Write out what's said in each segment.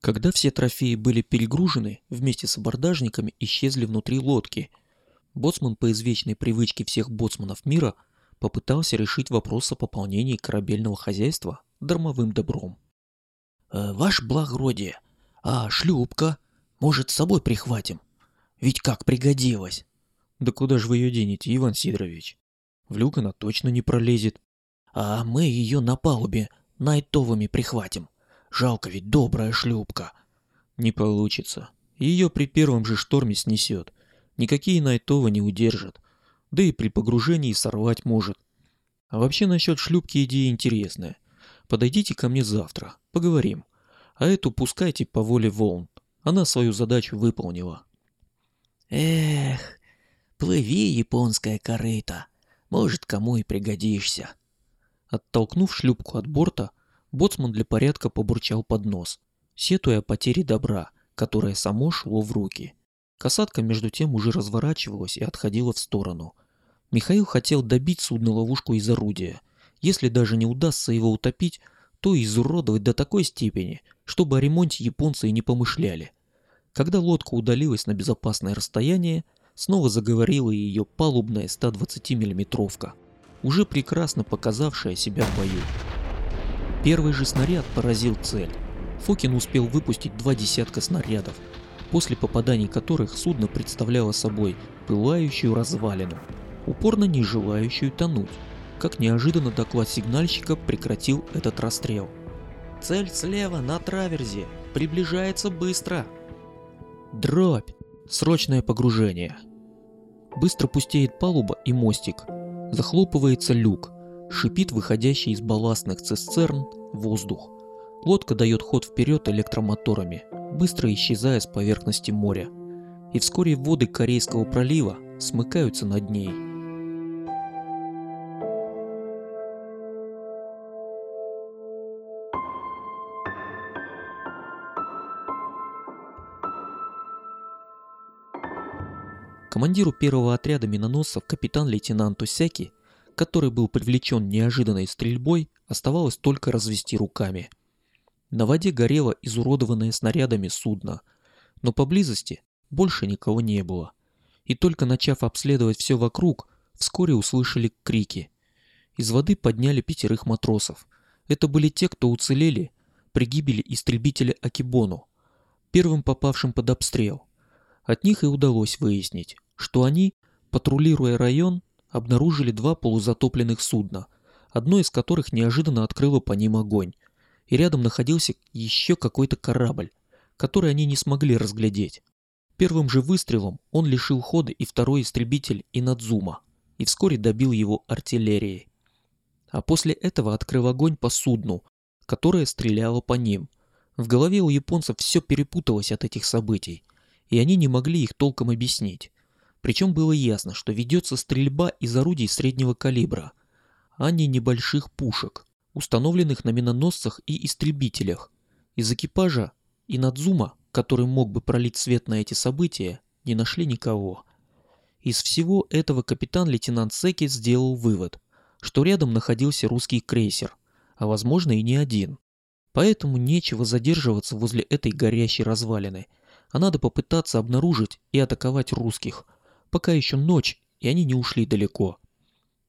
Когда все трофеи были перегружены, вместе с абордажниками исчезли внутри лодки. Боцман по извечной привычке всех боцманов мира попытался решить вопрос о пополнении корабельного хозяйства дармовым добром. «Э, «Ваше благородие, а шлюпка? Может, с собой прихватим? Ведь как пригодилась!» «Да куда же вы ее денете, Иван Сидорович? В люк она точно не пролезет». «А мы ее на палубе найтовыми прихватим. Жалко ведь добрая шлюпка». «Не получится. Ее при первом же шторме снесет. Никакие найтовы не удержат. Да и при погружении сорвать может. А вообще насчет шлюпки идея интересная. Подойдите ко мне завтра, поговорим. А эту пускайте по воле волн. Она свою задачу выполнила. Эх, плыви, японская корыта. Может, кому и пригодишься. Оттолкнув шлюпку от борта, боцман для порядка побурчал под нос, сетуя о потере добра, которое само шло в руки. Касатка между тем уже разворачивалась и отходила в сторону. Михаил хотел добить судно-ловушку из орудия. Если даже не удастся его утопить, то изуродовать до такой степени, чтобы о ремонте японцы и не помышляли. Когда лодка удалилась на безопасное расстояние, снова заговорила ее палубная 120 миллиметровка, уже прекрасно показавшая себя в бою. Первый же снаряд поразил цель. Фокин успел выпустить два десятка снарядов, после попаданий которых судно представляло собой пылающую развалину, упорно не желающую тонуть, как неожиданно доклад сигнальщика прекратил этот расстрел. «Цель слева, на траверзе, приближается быстро!» Дробь! Срочное погружение. Быстро пустеет палуба и мостик. Захлопывается люк. Шипит выходящий из балластных цистерн воздух. Лодка дает ход вперед электромоторами, быстро исчезая с поверхности моря. И вскоре воды Корейского пролива смыкаются над ней. Командиру первого отряда миноносцев капитан-лейтенант Усяки, который был привлечен неожиданной стрельбой, оставалось только развести руками. На воде горело изуродованное снарядами судно, но поблизости больше никого не было. И только начав обследовать все вокруг, вскоре услышали крики. Из воды подняли пятерых матросов. Это были те, кто уцелели при гибели истребителя Акибону, первым попавшим под обстрел. От них и удалось выяснить, что они, патрулируя район, обнаружили два полузатопленных судна, одно из которых неожиданно открыло по ним огонь, и рядом находился еще какой-то корабль, который они не смогли разглядеть. Первым же выстрелом он лишил хода и второй истребитель Инадзума, и вскоре добил его артиллерией. А после этого открыл огонь по судну, которое стреляло по ним. В голове у японцев все перепуталось от этих событий, и они не могли их толком объяснить. Причем было ясно, что ведется стрельба из орудий среднего калибра, а не небольших пушек, установленных на миноносцах и истребителях. Из экипажа и Надзума, который мог бы пролить свет на эти события, не нашли никого. Из всего этого капитан-лейтенант Секи сделал вывод, что рядом находился русский крейсер, а возможно и не один. Поэтому нечего задерживаться возле этой горящей развалины, а надо попытаться обнаружить и атаковать русских – Пока еще ночь, и они не ушли далеко.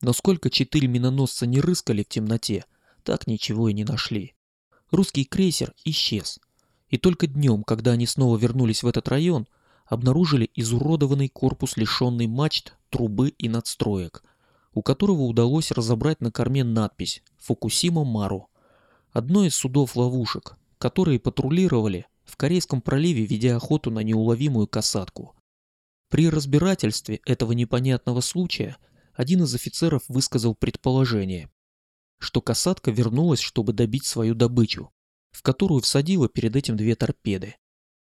Но сколько четыре миноносца не рыскали в темноте, так ничего и не нашли. Русский крейсер исчез. И только днем, когда они снова вернулись в этот район, обнаружили изуродованный корпус, лишенный мачт, трубы и надстроек, у которого удалось разобрать на корме надпись «Фукусима Мару». Одно из судов-ловушек, которые патрулировали в Корейском проливе, ведя охоту на неуловимую касатку. При разбирательстве этого непонятного случая один из офицеров высказал предположение, что касатка вернулась, чтобы добить свою добычу, в которую всадила перед этим две торпеды.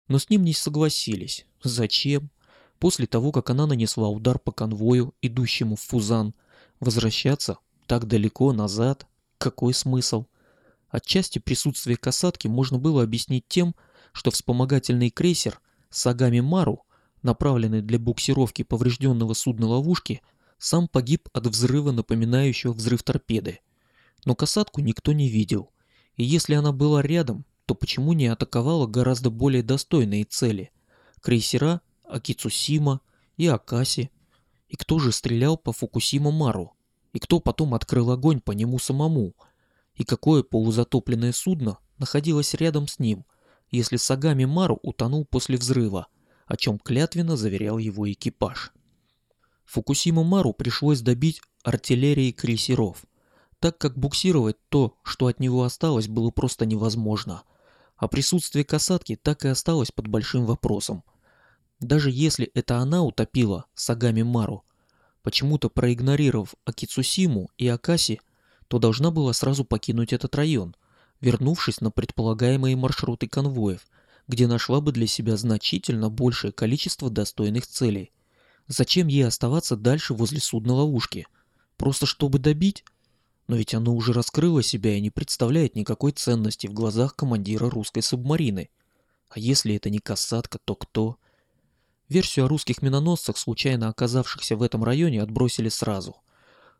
Но с ним не согласились. Зачем? После того, как она нанесла удар по конвою, идущему в Фузан, возвращаться так далеко назад? Какой смысл? Отчасти присутствие касатки можно было объяснить тем, что вспомогательный крейсер Сагами Мару направленный для буксировки поврежденного судна ловушки, сам погиб от взрыва, напоминающего взрыв торпеды. Но касатку никто не видел, и если она была рядом, то почему не атаковала гораздо более достойные цели? Крейсера Акицусима и Акаси. И кто же стрелял по Фукусима Мару? И кто потом открыл огонь по нему самому? И какое полузатопленное судно находилось рядом с ним, если Сагами Мару утонул после взрыва, о чем клятвенно заверял его экипаж? Фукусиму Мару пришлось добить артиллерией крейсеров, так как буксировать то, что от него осталось, было просто невозможно, а присутствие касатки так и осталось под большим вопросом – даже если это она утопила Сагами Мару, почему-то проигнорировав Акицусиму и Акаси, то должна была сразу покинуть этот район, вернувшись на предполагаемые маршруты конвоев, где нашла бы для себя значительно большее количество достойных целей. Зачем ей оставаться дальше возле судна ловушки? Просто чтобы добить? Но ведь оно уже раскрыло себя и не представляет никакой ценности в глазах командира русской субмарины. А если это не касатка, то кто? Версию о русских миноносцах, случайно оказавшихся в этом районе, отбросили сразу.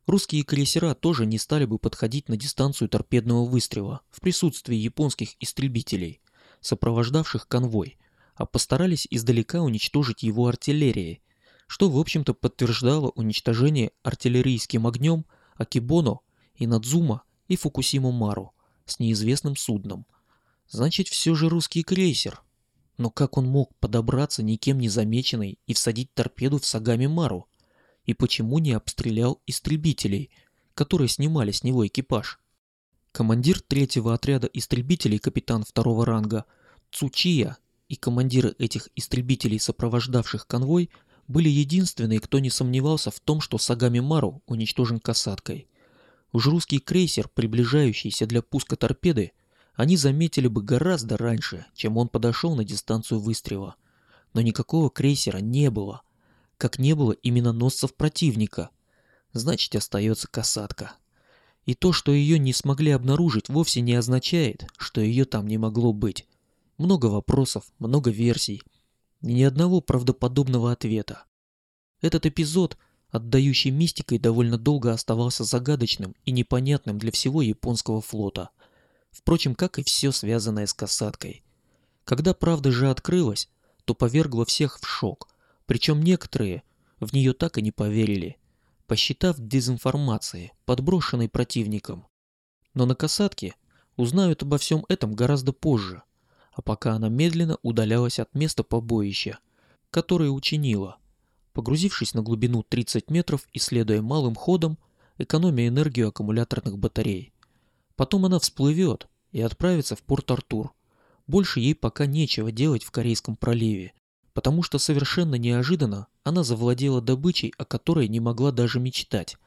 Русские крейсера тоже не стали бы подходить на дистанцию торпедного выстрела в присутствии японских истребителей, сопровождавших конвой, а постарались издалека уничтожить его артиллерией, что в общем-то подтверждало уничтожение артиллерийским огнем Акибоно и Надзума и Фукусиму Мару с неизвестным судном. Значит, все же русский крейсер – но как он мог подобраться никем не замеченный и всадить торпеду в Сагами Мару? И почему не обстрелял истребителей, которые снимали с него экипаж? Командир третьего отряда истребителей, капитан второго ранга Цучия и командиры этих истребителей, сопровождавших конвой, были единственные, кто не сомневался в том, что Сагами Мару уничтожен касаткой. Уж русский крейсер, приближающийся для пуска торпеды, они заметили бы гораздо раньше, чем он подошел на дистанцию выстрела. Но никакого крейсера не было, как не было именно носцев противника. Значит, остается касатка. И то, что ее не смогли обнаружить, вовсе не означает, что ее там не могло быть. Много вопросов, много версий, и ни одного правдоподобного ответа. Этот эпизод, отдающий мистикой, довольно долго оставался загадочным и непонятным для всего японского флота – Впрочем, как и все связанное с касаткой. Когда правда же открылась, то повергла всех в шок, причем некоторые в нее так и не поверили, посчитав дезинформацией, подброшенной противником. Но на касатке узнают обо всем этом гораздо позже, а пока она медленно удалялась от места побоища, которое учинила, погрузившись на глубину 30 метров и следуя малым ходом, экономя энергию аккумуляторных батарей. Потом она всплывет и отправится в Порт-Артур. Больше ей пока нечего делать в Корейском проливе, потому что совершенно неожиданно она завладела добычей, о которой не могла даже мечтать.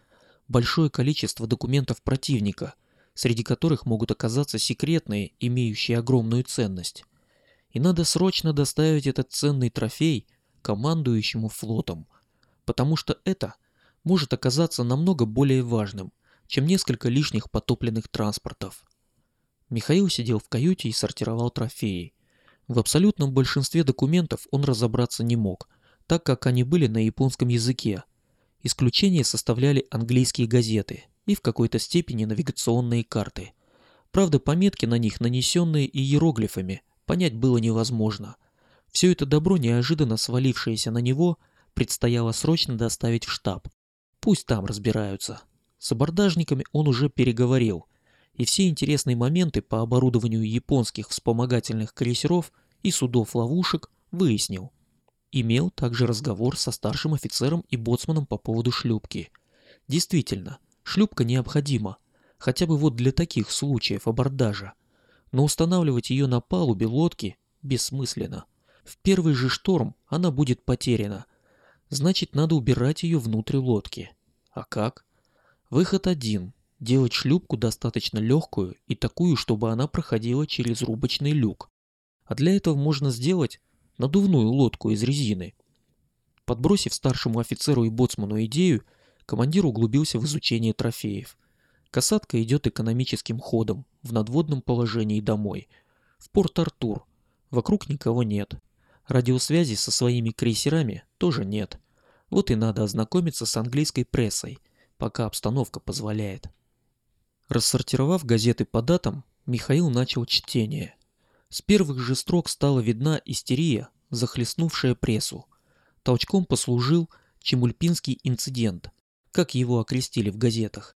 Большое количество документов противника, среди которых могут оказаться секретные, имеющие огромную ценность. И надо срочно доставить этот ценный трофей командующему флотом, потому что это может оказаться намного более важным, чем несколько лишних потопленных транспортов. Михаил сидел в каюте и сортировал трофеи. В абсолютном большинстве документов он разобраться не мог, так как они были на японском языке. Исключение составляли английские газеты и в какой-то степени навигационные карты. Правда, пометки на них, нанесенные иероглифами, понять было невозможно. Все это добро, неожиданно свалившееся на него, предстояло срочно доставить в штаб. Пусть там разбираются. С абордажниками он уже переговорил, и все интересные моменты по оборудованию японских вспомогательных крейсеров и судов-ловушек выяснил. Имел также разговор со старшим офицером и боцманом по поводу шлюпки. Действительно, шлюпка необходима, хотя бы вот для таких случаев абордажа. Но устанавливать ее на палубе лодки бессмысленно. В первый же шторм она будет потеряна. Значит, надо убирать ее внутрь лодки. А как? Выход один. Делать шлюпку достаточно легкую и такую, чтобы она проходила через рубочный люк. А для этого можно сделать надувную лодку из резины. Подбросив старшему офицеру и боцману идею, командир углубился в изучение трофеев. Касатка идет экономическим ходом, в надводном положении домой. В порт Артур. Вокруг никого нет. Радиосвязи со своими крейсерами тоже нет. Вот и надо ознакомиться с английской прессой – пока обстановка позволяет. Рассортировав газеты по датам, Михаил начал чтение. С первых же строк стала видна истерия, захлестнувшая прессу. Толчком послужил Чемульпинский инцидент, как его окрестили в газетах.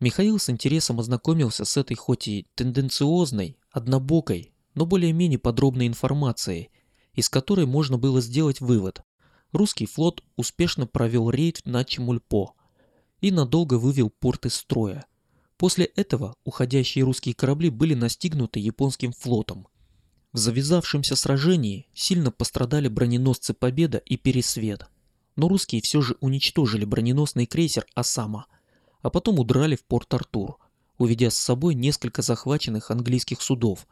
Михаил с интересом ознакомился с этой хоть и тенденциозной, однобокой, но более-менее подробной информацией, из которой можно было сделать вывод. Русский флот успешно провел рейд на Чемульпо и надолго вывел порт из строя. После этого уходящие русские корабли были настигнуты японским флотом. В завязавшемся сражении сильно пострадали броненосцы Победа и Пересвет, но русские все же уничтожили броненосный крейсер Осама – а потом удрали в Порт-Артур, уведя с собой несколько захваченных английских судов.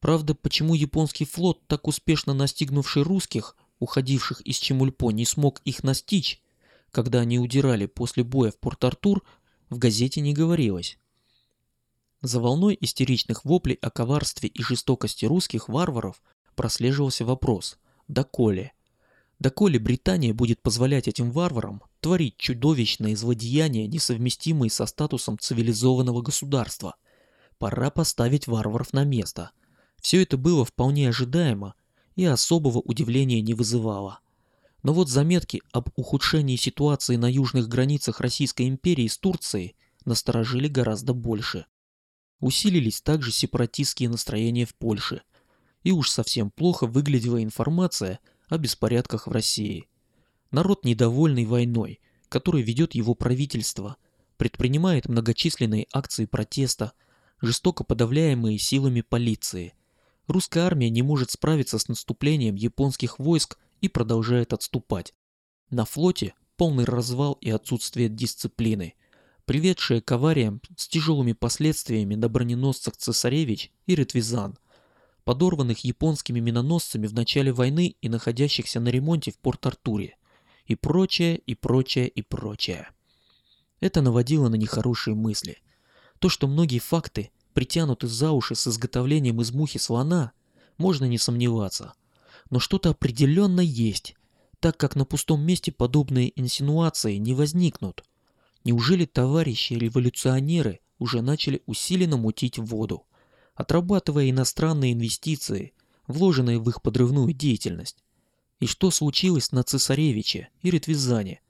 Правда, почему японский флот, так успешно настигнувший русских, уходивших из Чемульпо, не смог их настичь, когда они удирали после боя в Порт-Артур, в газете не говорилось. За волной истеричных воплей о коварстве и жестокости русских варваров прослеживался вопрос «Доколе?». Доколе Британия будет позволять этим варварам творить чудовищные злодеяния, несовместимые со статусом цивилизованного государства? Пора поставить варваров на место. Все это было вполне ожидаемо и особого удивления не вызывало. Но вот заметки об ухудшении ситуации на южных границах Российской империи с Турцией насторожили гораздо больше. Усилились также сепаратистские настроения в Польше. И уж совсем плохо выглядела информация о беспорядках в России. Народ недовольный войной, которую ведет его правительство, предпринимает многочисленные акции протеста, жестоко подавляемые силами полиции. Русская армия не может справиться с наступлением японских войск и продолжает отступать. На флоте полный развал и отсутствие дисциплины, приведшие к авариям с тяжелыми последствиями на броненосцах «Цесаревич» и «Ретвизан», подорванных японскими миноносцами в начале войны и находящихся на ремонте в Порт-Артуре, и прочее, и прочее, и прочее. Это наводило на нехорошие мысли. То, что многие факты притянуты за уши с изготовлением из мухи слона, можно не сомневаться. Но что-то определенно есть, так как на пустом месте подобные инсинуации не возникнут. Неужели товарищи революционеры уже начали усиленно мутить воду? отрабатывая иностранные инвестиции, вложенные в их подрывную деятельность. И что случилось на Цесаревиче и Ретвизане?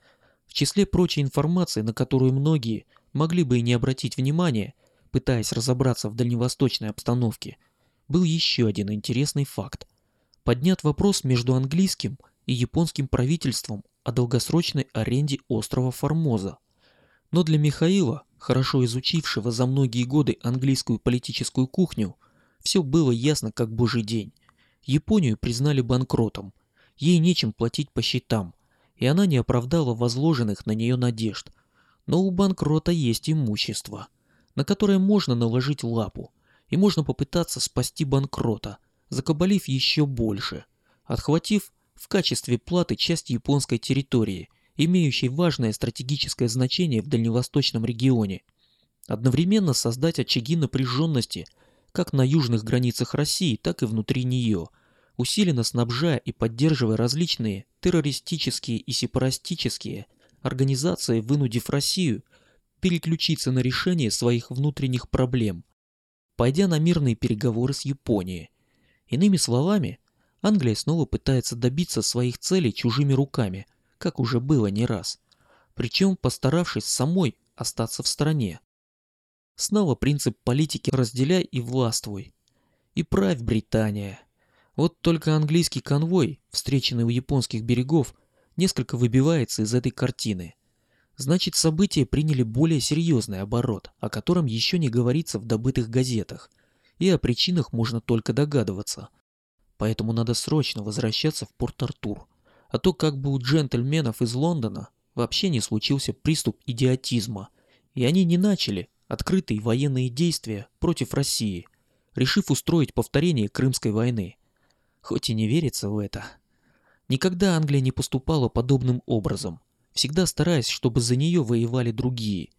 В числе прочей информации, на которую многие могли бы и не обратить внимания, пытаясь разобраться в дальневосточной обстановке, был еще один интересный факт. Поднят вопрос между английским и японским правительством о долгосрочной аренде острова Формоза. Но для Михаила хорошо изучившего за многие годы английскую политическую кухню, все было ясно как божий день. Японию признали банкротом, ей нечем платить по счетам, и она не оправдала возложенных на нее надежд. Но у банкрота есть имущество, на которое можно наложить лапу, и можно попытаться спасти банкрота, закабалив еще больше, отхватив в качестве платы часть японской территории – имеющий важное стратегическое значение в дальневосточном регионе. Одновременно создать очаги напряженности как на южных границах России, так и внутри нее, усиленно снабжая и поддерживая различные террористические и сепаратистические организации, вынудив Россию переключиться на решение своих внутренних проблем, пойдя на мирные переговоры с Японией. Иными словами, Англия снова пытается добиться своих целей чужими руками – как уже было не раз, причем постаравшись самой остаться в стороне. Снова принцип политики «разделяй и властвуй». И правь, Британия. Вот только английский конвой, встреченный у японских берегов, несколько выбивается из этой картины. Значит, события приняли более серьезный оборот, о котором еще не говорится в добытых газетах, и о причинах можно только догадываться. Поэтому надо срочно возвращаться в Порт-Артур а то как бы у джентльменов из Лондона вообще не случился приступ идиотизма, и они не начали открытые военные действия против России, решив устроить повторение Крымской войны. Хоть и не верится в это. Никогда Англия не поступала подобным образом, всегда стараясь, чтобы за нее воевали другие.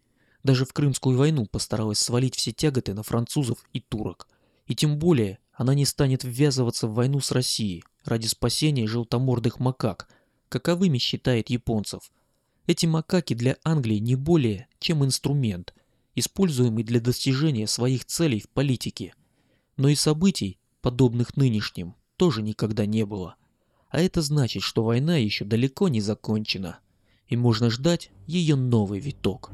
Даже в Крымскую войну постаралась свалить все тяготы на французов и турок. И тем более она не станет ввязываться в войну с Россией ради спасения желтомордых макак, каковыми считает японцев. Эти макаки для Англии не более, чем инструмент, используемый для достижения своих целей в политике. Но и событий подобных нынешним, тоже никогда не было. А это значит, что война еще далеко не закончена, и можно ждать ее новый виток.